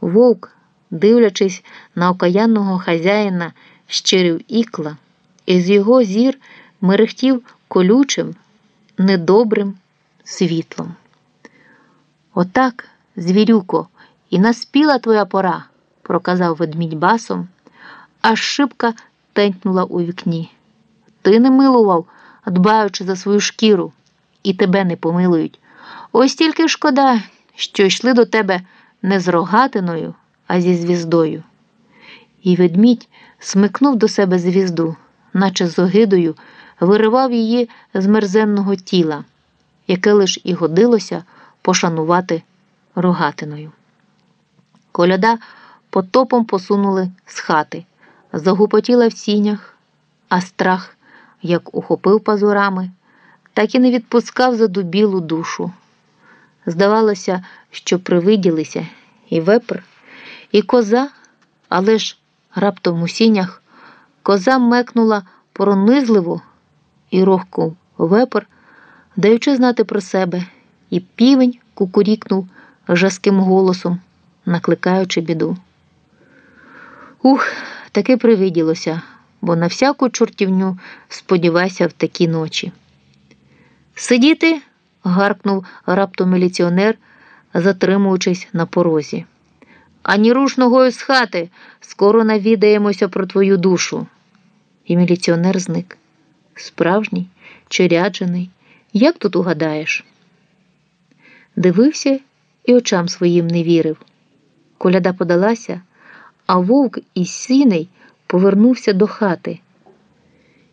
Вовк, дивлячись на окаянного хазяїна, щирив ікла, і з його зір мерехтів колючим, недобрим світлом. Отак, звірюко, і наспіла твоя пора, проказав ведмідь басом, аж шибка тентнула у вікні. Ти не милував, дбаючи за свою шкіру, і тебе не помилують. Ось тільки шкода, що йшли до тебе не з рогатиною, а зі звіздою. І ведмідь смикнув до себе звізду, наче з огидою, виривав її з мерзенного тіла, яке лиш і годилося пошанувати рогатиною. Коляда потопом посунули з хати, загупотіла в сінях, а страх, як ухопив пазурами, так і не відпускав задубілу душу. Здавалося, що привиділися і вепр, і коза, але ж раптом у сінях коза мекнула пронизливо і рохков вепр, даючи знати про себе, і півень кукурікнув жаским голосом, накликаючи біду. Ух, таки привиділося, бо на всяку чортівню сподівайся в такі ночі. Сидіти гаркнув раптом міліціонер, затримуючись на порозі. Ані руш ногою з хати, скоро навідаємося про твою душу. І міліціонер зник. Справжній, чи ряджений, як тут угадаєш? Дивився і очам своїм не вірив. Коляда подалася, а вовк із сіней повернувся до хати.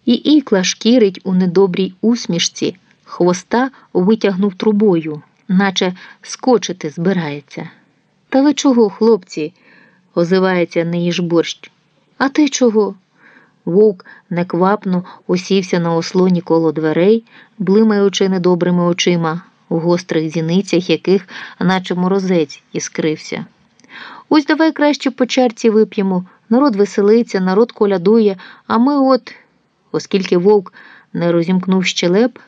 І ікла шкірить у недобрій усмішці хвоста витягнув трубою, наче скочити збирається. Та ви чого, хлопці? озивається не їж борщ. А ти чого? Вовк неквапно усівся на ослоні коло дверей, блимаючи недобрими очима, у гострих зіницях яких, наче морозець, іскрився. Ось давай краще по чарці вип'ємо. Народ веселиться, народ колядує, а ми от, оскільки вовк не розімкнув щелеп,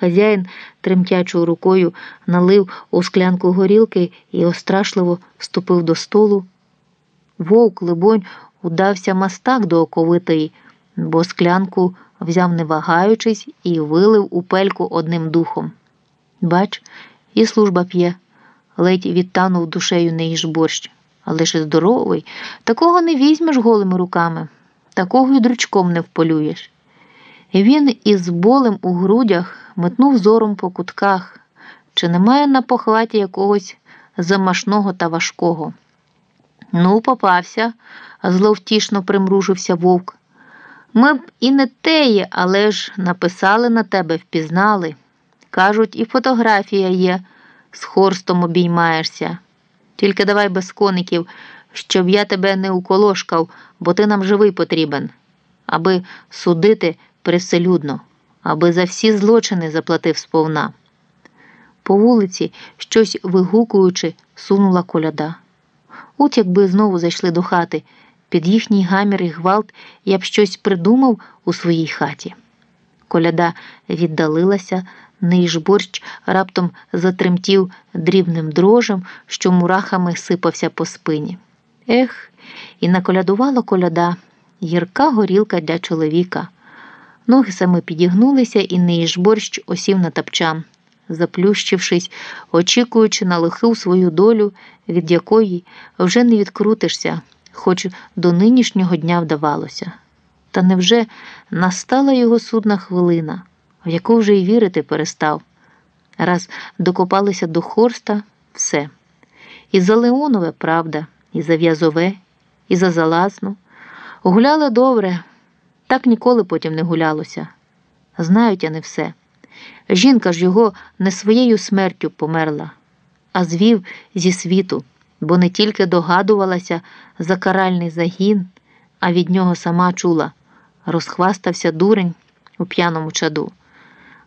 Хазяїн тремтячою рукою налив у склянку горілки і острашливо ступив до столу. Вовк, либонь, удався мастак до оковитої, бо склянку взяв, не вагаючись, і вилив у пельку одним духом. Бач, і служба п'є, ледь відтанув душею не їж борщ, але ж здоровий, такого не візьмеш голими руками, такого й дрючком не вполюєш. Він із болем у грудях метнув зором по кутках, чи немає на похваті якогось замашного та важкого. Ну, попався, зловтішно примружився вовк. Ми б і не теє, але ж написали на тебе, впізнали. Кажуть, і фотографія є, з хорстом обіймаєшся. Тільки давай без коників, щоб я тебе не уколошкав, бо ти нам живий потрібен, аби судити привселюдно, аби за всі злочини заплатив сповна. По вулиці, щось вигукуючи, сунула коляда. От якби знову зайшли до хати, під їхній гамір і гвалт я б щось придумав у своїй хаті. Коляда віддалилася, ниж борщ раптом затремтів дрібним дрожем, що мурахами сипався по спині. Ех, і наколядувала коляда, гірка горілка для чоловіка. Ноги саме підігнулися, і неїж борщ осів на тапчан, заплющившись, очікуючи на лиху свою долю, від якої вже не відкрутишся, хоч до нинішнього дня вдавалося. Та невже настала його судна хвилина, в яку вже й вірити перестав? Раз докопалися до хорста все. І за Леонове правда, і за в'язове, і за залазну. Гуляли добре. Так ніколи потім не гулялося. Знають, а не все. Жінка ж його не своєю смертю померла, а звів зі світу, бо не тільки догадувалася за каральний загін, а від нього сама чула, розхвастався дурень у п'яному чаду.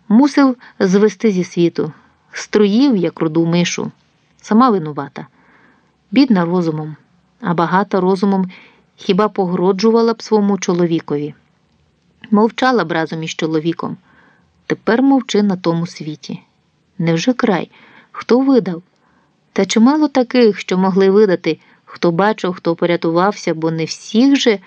Мусив звести зі світу, струїв, як руду мишу, сама винувата, бідна розумом, а багата розумом хіба погроджувала б своєму чоловікові. Мовчала б разом із чоловіком. Тепер мовчи на тому світі. Невже край? Хто видав? Та чимало таких, що могли видати, Хто бачив, хто порятувався, бо не всіх же